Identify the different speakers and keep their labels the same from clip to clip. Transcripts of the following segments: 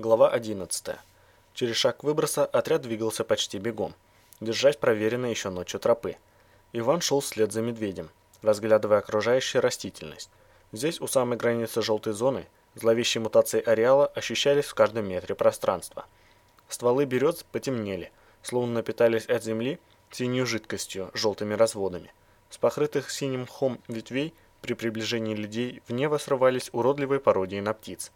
Speaker 1: Глава 11. Через шаг выброса отряд двигался почти бегом, держась проверенной еще ночью тропы. Иван шел вслед за медведем, разглядывая окружающую растительность. Здесь, у самой границы желтой зоны, зловещие мутации ареала ощущались в каждом метре пространства. Стволы берез потемнели, словно напитались от земли синюю жидкостью, желтыми разводами. С покрытых синим мхом ветвей при приближении людей в небо срывались уродливые пародии на птиц.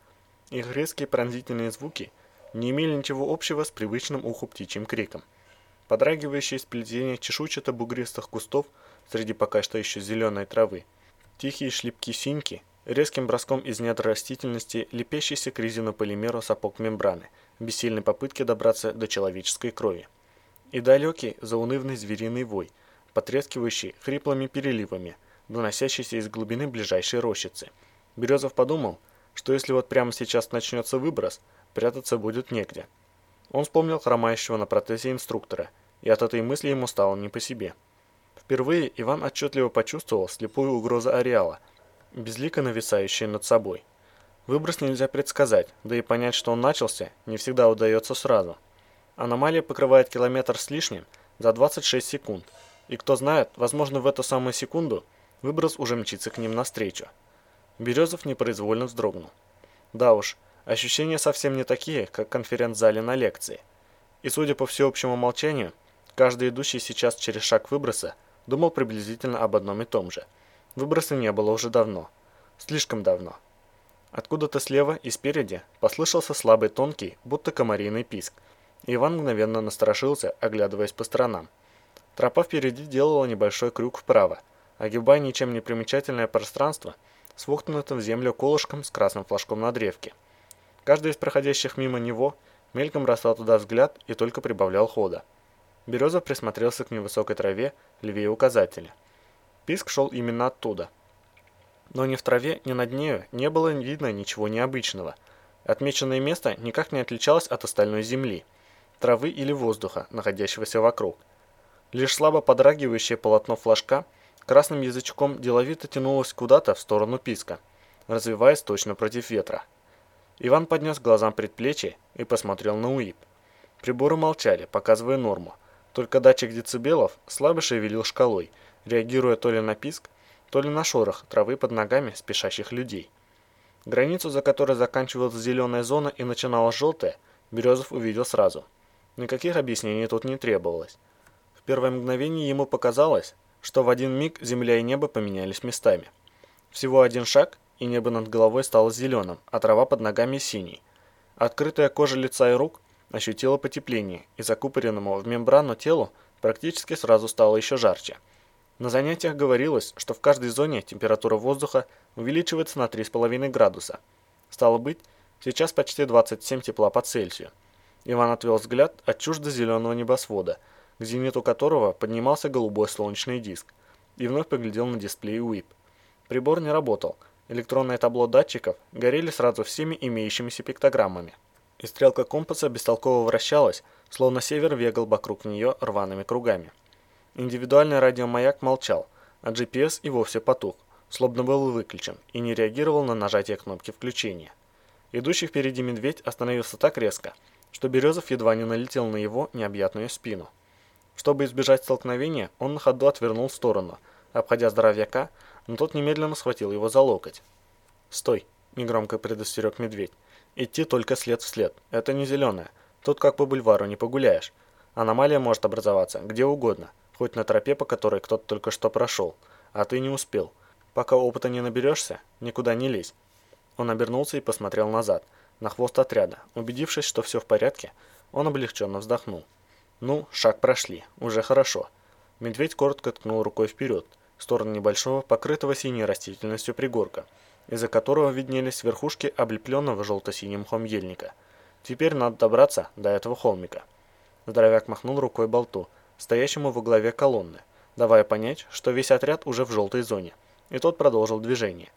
Speaker 1: Их резкие пронзительные звуки не имели ничего общего с привычным уху птичьим криком. Подрагивающие сплетения чешуйчато-бугристых кустов среди пока что еще зеленой травы, тихие шлепки синьки, резким броском из недр растительности лепящийся к резинополимеру сапог мембраны, в бессильной попытке добраться до человеческой крови. И далекий заунывный звериный вой, потрескивающий хриплыми переливами, доносящийся из глубины ближайшей рощицы. Березов подумал, что если вот прямо сейчас начнется выброс, прятаться будет негде. Он вспомнил хромающего на протезе инструктора, и от этой мысли ему стало не по себе. Впервые Иван отчетливо почувствовал слепую угрозу ареала, безлико нависающую над собой. Выброс нельзя предсказать, да и понять, что он начался, не всегда удается сразу. Аномалия покрывает километр с лишним за 26 секунд, и кто знает, возможно в эту самую секунду выброс уже мчится к ним навстречу. Березов непроизвольно вздрогнул. Да уж, ощущения совсем не такие, как в конференц-зале на лекции. И судя по всеобщему молчанию, каждый идущий сейчас через шаг выброса думал приблизительно об одном и том же. Выброса не было уже давно. Слишком давно. Откуда-то слева и спереди послышался слабый тонкий, будто комариный писк. Иван мгновенно насторожился, оглядываясь по сторонам. Тропа впереди делала небольшой крюк вправо, огибая ничем не примечательное пространство – с воткнутым в землю колышком с красным флажком на древке. Каждый из проходящих мимо него мельком бросал туда взгляд и только прибавлял хода. Березов присмотрелся к невысокой траве левее указателя. Писк шел именно оттуда. Но ни в траве, ни над нею не было видно ничего необычного. Отмеченное место никак не отличалось от остальной земли, травы или воздуха, находящегося вокруг. Лишь слабо подрагивающее полотно флажка – красным язычком деловито тянулась куда-то в сторону писка, развиваясь точно против ветра. Иван поднес глазам предплечье и посмотрел на УИП. Приборы молчали, показывая норму. Только датчик децибелов слабо шевелил шкалой, реагируя то ли на писк, то ли на шорох травы под ногами спешащих людей. Границу, за которой заканчивалась зеленая зона и начиналась желтая, Березов увидел сразу. Никаких объяснений тут не требовалось. В первое мгновение ему показалось, что в один миг земля и небо поменялись местами. Всего один шаг, и небо над головой стало зеленым, а трава под ногами синей. Открытая кожа лица и рук ощутила потепление, и закупоренному в мембрану телу практически сразу стало еще жарче. На занятиях говорилось, что в каждой зоне температура воздуха увеличивается на 3,5 градуса. Стало быть, сейчас почти 27 тепла по Цельсию. Иван отвел взгляд от чуждо зеленого небосвода – к зениту которого поднимался голубой солнечный диск, и вновь поглядел на дисплей УИП. Прибор не работал, электронное табло датчиков горели сразу всеми имеющимися пиктограммами. И стрелка компаса бестолково вращалась, словно север вегал вокруг нее рваными кругами. Индивидуальный радиомаяк молчал, а GPS и вовсе потух, словно был выключен и не реагировал на нажатие кнопки включения. Идущий впереди медведь остановился так резко, что Березов едва не налетел на его необъятную спину. Чтобы избежать столкновения, он на ходу отвернул в сторону, обходя здоровяка, но тот немедленно схватил его за локоть. «Стой!» – негромко предостерег медведь. «Идти только след в след. Это не зеленая. Тут как по бульвару не погуляешь. Аномалия может образоваться где угодно, хоть на тропе, по которой кто-то только что прошел, а ты не успел. Пока опыта не наберешься, никуда не лезь». Он обернулся и посмотрел назад, на хвост отряда. Убедившись, что все в порядке, он облегченно вздохнул. Ну, шаг прошли, уже хорошо. Медведь коротко ткнул рукой вперед, в сторону небольшого, покрытого синей растительностью пригорка, из-за которого виднелись верхушки облепленного желто-синим мхом ельника. Теперь надо добраться до этого холмика. Здоровяк махнул рукой болту, стоящему во главе колонны, давая понять, что весь отряд уже в желтой зоне, и тот продолжил движение.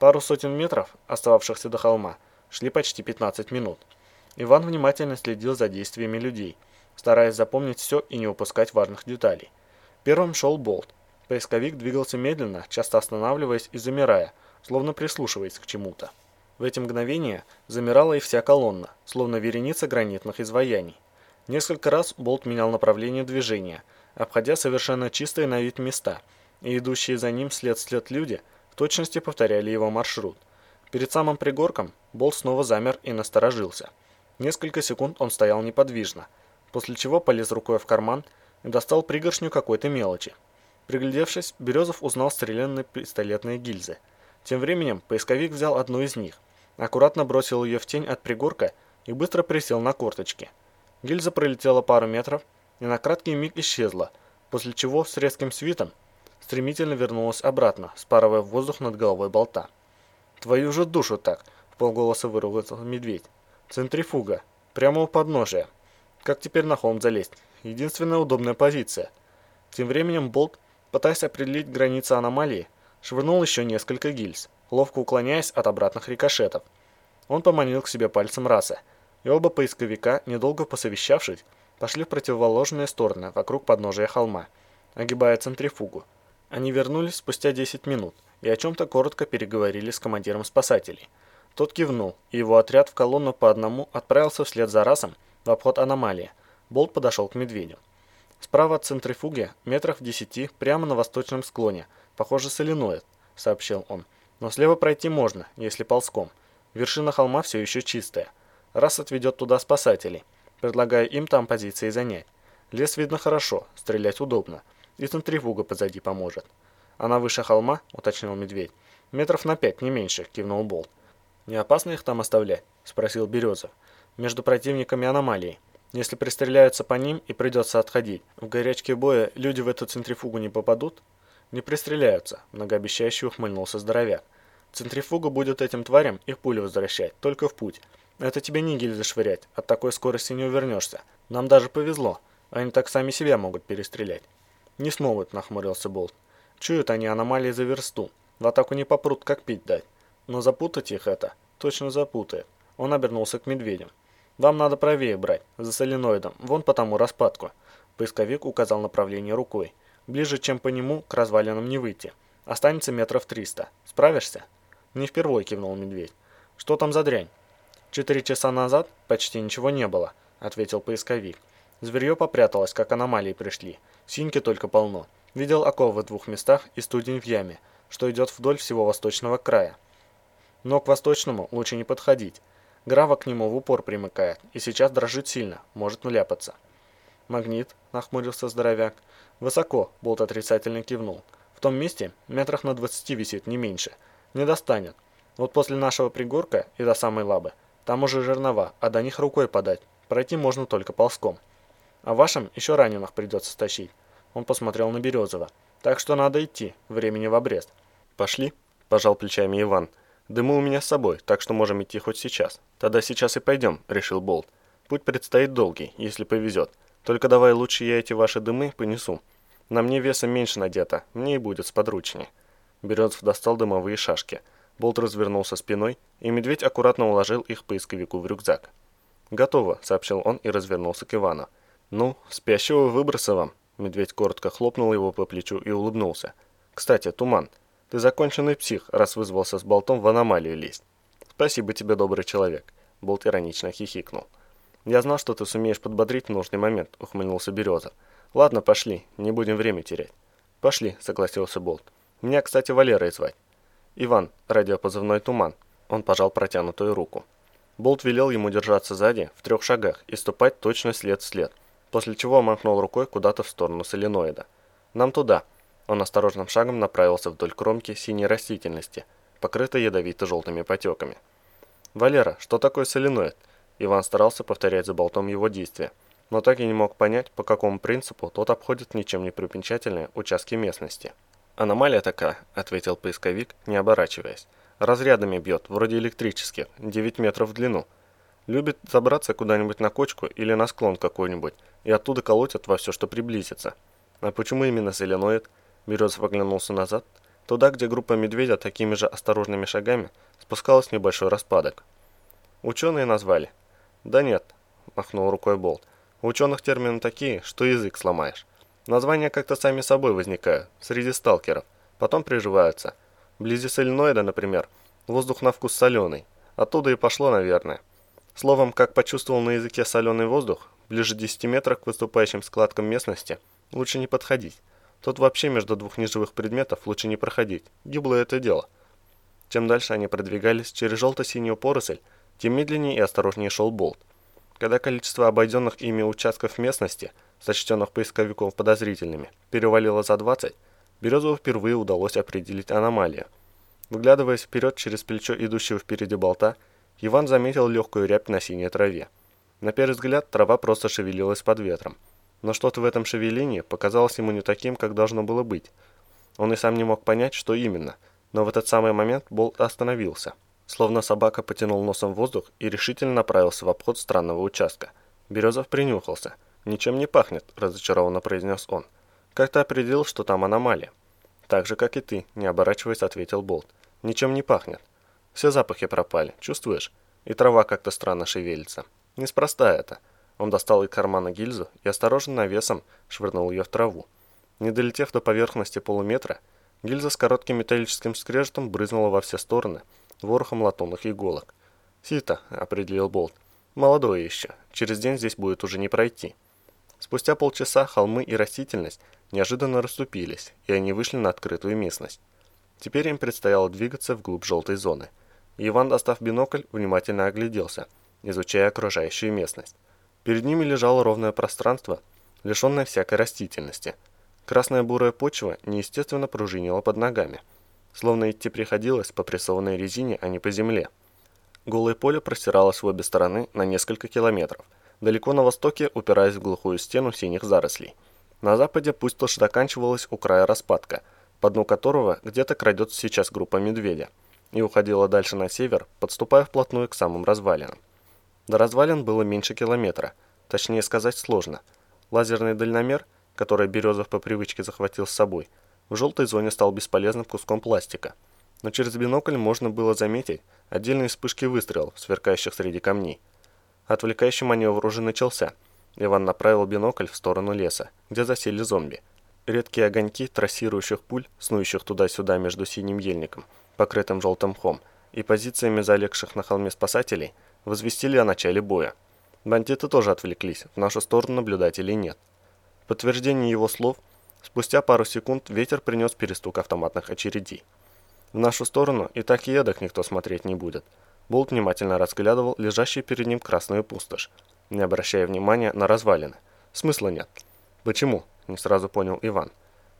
Speaker 1: Пару сотен метров, остававшихся до холма, шли почти 15 минут. Иван внимательно следил за действиями людей – стараясь запомнить все и не упускать важных деталей. Первым шел болт. Поисковик двигался медленно, часто останавливаясь и замирая, словно прислушиваясь к чему-то. В эти мгновения замирала и вся колонна, словно вереница гранитных изваяний. Несколько раз Болт менял направление движения, обходя совершенно чистые на вид места, и идущие за ним след след люди в точности повторяли его маршрут. Перед самым пригорком Болт снова замер и насторожился. Несколько секунд он стоял неподвижно, после чего полез рукой в карман и достал пригоршню какой-то мелочи. Приглядевшись, Березов узнал стрелянные пистолетные гильзы. Тем временем поисковик взял одну из них, аккуратно бросил ее в тень от пригорка и быстро присел на корточки. Гильза пролетела пару метров и на краткий миг исчезла, после чего с резким свитом стремительно вернулась обратно, спарывая воздух над головой болта. «Твою же душу так!» — в полголоса выругался медведь. «Центрифуга. Прямо у подножия. Как теперь на холм залезть? Единственная удобная позиция». Тем временем Болт, пытаясь определить границы аномалии, швырнул еще несколько гильз, ловко уклоняясь от обратных рикошетов. Он поманил к себе пальцем раса, и оба поисковика, недолго посовещавшись, пошли в противоположные стороны вокруг подножия холма, огибая центрифугу. Они вернулись спустя 10 минут и о чем-то коротко переговорили с командиром спасателей. Тот кивнул, и его отряд в колонну по одному отправился вслед за расом в обход аномалии. Болт подошел к медведю. Справа от центрифуги, метров в десяти, прямо на восточном склоне, похоже соленоид, сообщил он. Но слева пройти можно, если ползком. Вершина холма все еще чистая. Раз отведет туда спасателей, предлагая им там позиции занять. Лес видно хорошо, стрелять удобно. И центрифуга позади поможет. Она выше холма, уточнил медведь. Метров на пять, не меньше, кивнул Болт. Не опасно их там оставлять? Спросил Березов. Между противниками аномалии. Если пристреляются по ним и придется отходить, в горячке боя люди в эту центрифугу не попадут? Не пристреляются, многообещающе ухмыльнулся здоровяк. Центрифуга будет этим тварям их пули возвращать, только в путь. Это тебе не гильзы швырять, от такой скорости не увернешься. Нам даже повезло, они так сами себя могут перестрелять. Не смогут, нахмурился Болт. Чуют они аномалии за версту, в атаку не попрут, как пить дать. Но запутать их это точно запутает. Он обернулся к медведям. Вам надо правее брать, за соленоидом, вон по тому распадку. Поисковик указал направление рукой. Ближе, чем по нему, к развалинам не выйти. Останется метров триста. Справишься? Не впервой кивнул медведь. Что там за дрянь? Четыре часа назад почти ничего не было, ответил поисковик. Зверье попряталось, как аномалии пришли. Синьки только полно. Видел оковы в двух местах и студень в яме, что идет вдоль всего восточного края. Но к восточному лучше не подходить. Грава к нему в упор примыкает, и сейчас дрожит сильно, может вляпаться. «Магнит», — нахмурился здоровяк. «Высоко», — Болт отрицательно кивнул. «В том месте метрах на двадцати висит, не меньше. Не достанет. Вот после нашего пригорка и до самой лабы. Там уже жернова, а до них рукой подать. Пройти можно только ползком. А вашим еще раненых придется стащить». Он посмотрел на Березова. «Так что надо идти, времени в обрез». «Пошли», — пожал плечами Иван. «Дымы у меня с собой, так что можем идти хоть сейчас». «Тогда сейчас и пойдем», — решил Болт. «Путь предстоит долгий, если повезет. Только давай лучше я эти ваши дымы понесу. На мне весом меньше надето, мне и будет сподручнее». Березов достал дымовые шашки. Болт развернулся спиной, и медведь аккуратно уложил их поисковику в рюкзак. «Готово», — сообщил он и развернулся к Ивану. «Ну, спящего выброса вам». Медведь коротко хлопнул его по плечу и улыбнулся. «Кстати, Туман, ты законченный псих, раз вызвался с болтом в аномалию лезть. Спасибо тебе, добрый человек. Болт иронично хихикнул. Я знал, что ты сумеешь подбодрить в нужный момент, ухмыльнулся Береза. Ладно, пошли, не будем время терять. Пошли, согласился Болт. Меня, кстати, Валерой звать. Иван, радиопозывной Туман. Он пожал протянутую руку. Болт велел ему держаться сзади, в трех шагах, и ступать точно след в след, после чего махнул рукой куда-то в сторону соленоида. «Нам туда», он осторожным шагом направился вдоль кромки синей растительности, покрытой ядовито-желтыми потеками. «Валера, что такое соленоид?» Иван старался повторять за болтом его действия, но так и не мог понять, по какому принципу тот обходит ничем не примечательные участки местности. «Аномалия такая», — ответил поисковик, не оборачиваясь. «Разрядами бьет, вроде электрических, 9 метров в длину. Любит забраться куда-нибудь на кочку или на склон какой-нибудь, и оттуда колотят во все, что приблизится. А почему именно соленоид?» Березов оглянулся назад, туда, где группа медведя такими же осторожными шагами спускалась небольшой распадок. Ученые назвали. Да нет, махнул рукой Болт. У ученых термины такие, что язык сломаешь. Названия как-то сами собой возникают, среди сталкеров, потом приживаются. Вблизи соленоида, например, воздух на вкус соленый, Оттуда и пошло, наверное. Словом, как почувствовал на языке соленый воздух, ближе 10 метров к выступающим складкам местности лучше не подходить. Тут вообще между двух неживых предметов лучше не проходить. Гиблое это дело. Чем дальше они продвигались через желто-синюю поросль, тем медленнее и осторожнее шел болт. Когда количество обойденных ими участков местности, сочтенных поисковиком подозрительными, перевалило за 20, Березову впервые удалось определить аномалию. Выглядываясь вперед через плечо идущего впереди болта, Иван заметил легкую рябь на синей траве. На первый взгляд трава просто шевелилась под ветром. Но что-то в этом шевелении показалось ему не таким, как должно было быть. Он и сам не мог понять, что именно, но в этот самый момент болт остановился. Словно собака потянул носом воздух и решительно направился в обход странного участка. Березов принюхался. «Ничем не пахнет», – разочарованно произнес он. «Как ты определил, что там аномалия?» «Так же, как и ты», – не оборачиваясь, ответил Болт. «Ничем не пахнет. Все запахи пропали, чувствуешь? И трава как-то странно шевелится. Неспроста это». Он достал из кармана гильзу и осторожно навесом швырнул ее в траву. Не долетев до поверхности полуметра, гильза с коротким металлическим скрежетом брызнула во все стороны – ворохом латунных иголок. «Сито», — определил Болт. «Молодое еще. Через день здесь будет уже не пройти». Спустя полчаса холмы и растительность неожиданно расступились, и они вышли на открытую местность. Теперь им предстояло двигаться вглубь желтой зоны. Иван, достав бинокль, внимательно огляделся, изучая окружающую местность. Перед ними лежало ровное пространство, лишенное всякой растительности. Красная бурая почва неестественно пружинила под ногами – словно идти приходилось по прессованной резине, а не по земле. Голое поле простиралось в обе стороны на несколько километров, далеко на востоке упираясь в глухую стену синих зарослей. На западе пустошь заканчивалась у края распадка, по дну которого где-то крадется сейчас группа медведя, и уходила дальше на север, подступая вплотную к самым развалинам. До развалин было меньше километра, точнее сказать сложно. Лазерный дальномер, который Березов по привычке захватил с собой – в желтой зоне стал бесполезным куском пластика. Но через бинокль можно было заметить отдельные вспышки выстрелов, сверкающих среди камней. Отвлекающий маневр уже начался. Иван направил бинокль в сторону леса, где засели зомби. Редкие огоньки трассирующих пуль, снующих туда-сюда между синим ельником, покрытым желтым мхом, и позициями залегших на холме спасателей, возвестили о начале боя. Бандиты тоже отвлеклись, в нашу сторону наблюдателей нет. В подтверждение его слов – Спустя пару секунд ветер принес перестук автоматных очередей. В нашу сторону и так и едок никто смотреть не будет. Болт внимательно разглядывал лежащую перед ним красную пустошь, не обращая внимания на развалины. Смысла нет. Почему? Не сразу понял Иван.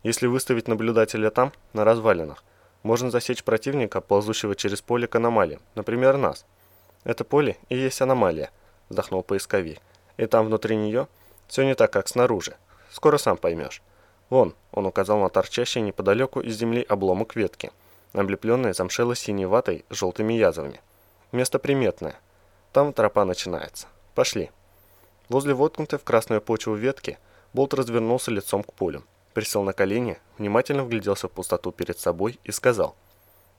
Speaker 1: Если выставить наблюдателя там, на развалинах, можно засечь противника, ползущего через поле к аномалиям, например, нас. Это поле и есть аномалия, вздохнул поисковик. И там внутри нее все не так, как снаружи. Скоро сам поймешь. «Вон», — он указал на торчащий неподалеку из земли обломок ветки, облепленный замшело-синей ватой с желтыми язвами. Место приметное. Там тропа начинается. Пошли. Возле воткнутой в красную почву ветки Болт развернулся лицом к полю, присел на колени, внимательно вгляделся в пустоту перед собой и сказал,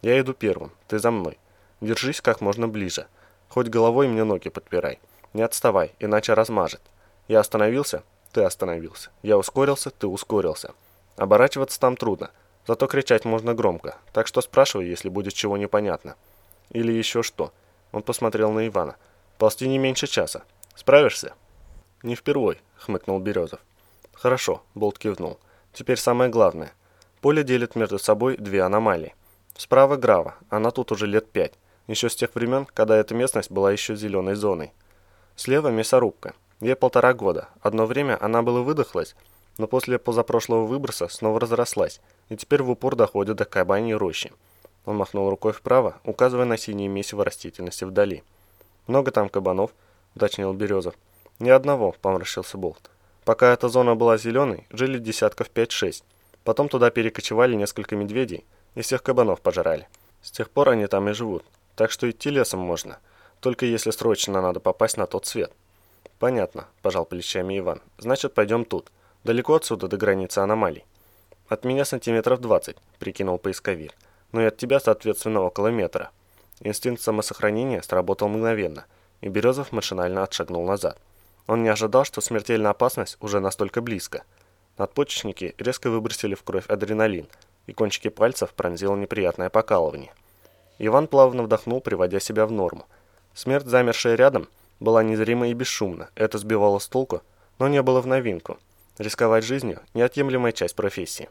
Speaker 1: «Я иду первым, ты за мной. Держись как можно ближе. Хоть головой мне ноги подпирай. Не отставай, иначе размажет. Я остановился, ты остановился. Я ускорился, ты ускорился. Оборачиваться там трудно, зато кричать можно громко, так что спрашивай, если будет чего непонятно. Или еще что. Он посмотрел на Ивана. Ползти не меньше часа. Справишься? Не впервой, хмыкнул Березов. Хорошо, Болт кивнул. Теперь самое главное. Поле делит между собой две аномалии. Справа Грава, она тут уже лет пять, еще с тех времен, когда эта местность была еще зеленой зоной. Слева мясорубка, Ей полтора года. Одно время она была выдохлась, но после позапрошлого выброса снова разрослась, и теперь в упор доходит до кабаньей рощи. Он махнул рукой вправо, указывая на синее месиво растительности вдали. «Много там кабанов?» – уточнил Березов. «Ни одного», – поморщился Болт. «Пока эта зона была зеленой, жили десятков 5-6. Потом туда перекочевали несколько медведей, и всех кабанов пожрали. С тех пор они там и живут, так что идти лесом можно, только если срочно надо попасть на тот свет». «Понятно», – пожал плечами Иван. «Значит, пойдем тут. Далеко отсюда до границы аномалий». «От меня сантиметров двадцать», – прикинул поисковик. «Ну и от тебя, соответственно, около метра». Инстинкт самосохранения сработал мгновенно, и Березов машинально отшагнул назад. Он не ожидал, что смертельная опасность уже настолько близко. Надпочечники резко выбросили в кровь адреналин, и кончики пальцев пронзило неприятное покалывание. Иван плавно вдохнул, приводя себя в норму. Смерть, замершая рядом, была незрима и бесшумна. Это сбивало с толку, но не было в новинку. Рисковать жизнью – неотъемлемая часть профессии.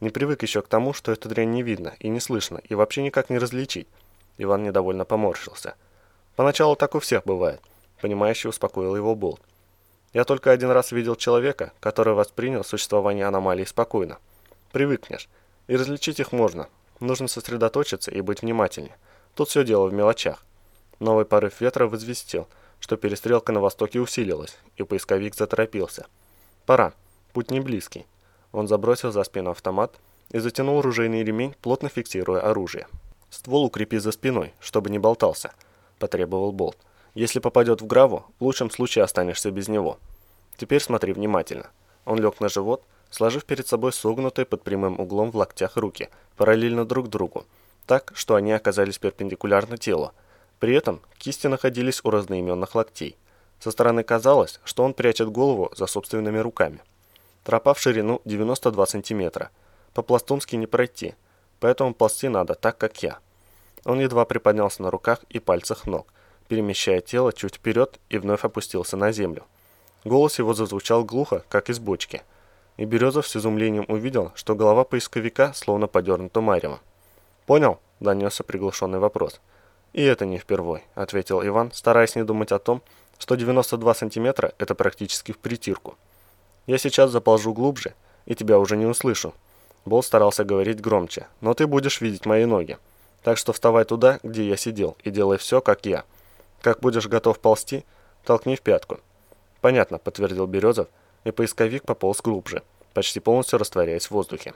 Speaker 1: Не привык еще к тому, что эту дрянь не видно и не слышно, и вообще никак не различить. Иван недовольно поморщился. Поначалу так у всех бывает. Понимающий успокоил его Болт. Я только один раз видел человека, который воспринял существование аномалий спокойно. Привыкнешь. И различить их можно. Нужно сосредоточиться и быть внимательнее. Тут все дело в мелочах. Новый порыв ветра возвестил, что перестрелка на востоке усилилась, и поисковик заторопился. Пора. Путь не близкий. Он забросил за спину автомат и затянул ружейный ремень, плотно фиксируя оружие. «Ствол укрепи за спиной, чтобы не болтался», – потребовал Болт. «Если попадет в граву, в лучшем случае останешься без него. Теперь смотри внимательно». Он лег на живот, сложив перед собой согнутые под прямым углом в локтях руки, параллельно друг другу, так, что они оказались перпендикулярно телу. При этом кисти находились у разноименных локтей. Со стороны казалось, что он прячет голову за собственными руками. Тропа в ширину 92 сантиметра. По-пластунски не пройти, поэтому ползти надо так, как я. Он едва приподнялся на руках и пальцах ног, перемещая тело чуть вперед и вновь опустился на землю. Голос его зазвучал глухо, как из бочки. И Березов с изумлением увидел, что голова поисковика словно подернута маревом. «Понял?» – донесся приглушенный вопрос. «И это не впервой», – ответил Иван, стараясь не думать о том, что 92 сантиметра – это практически в притирку. Я сейчас заползу глубже, и тебя уже не услышу. Бол старался говорить громче, но ты будешь видеть мои ноги. Так что вставай туда, где я сидел, и делай все, как я. Как будешь готов ползти, толкни в пятку. Понятно, подтвердил Березов, и поисковик пополз глубже, почти полностью растворяясь в воздухе.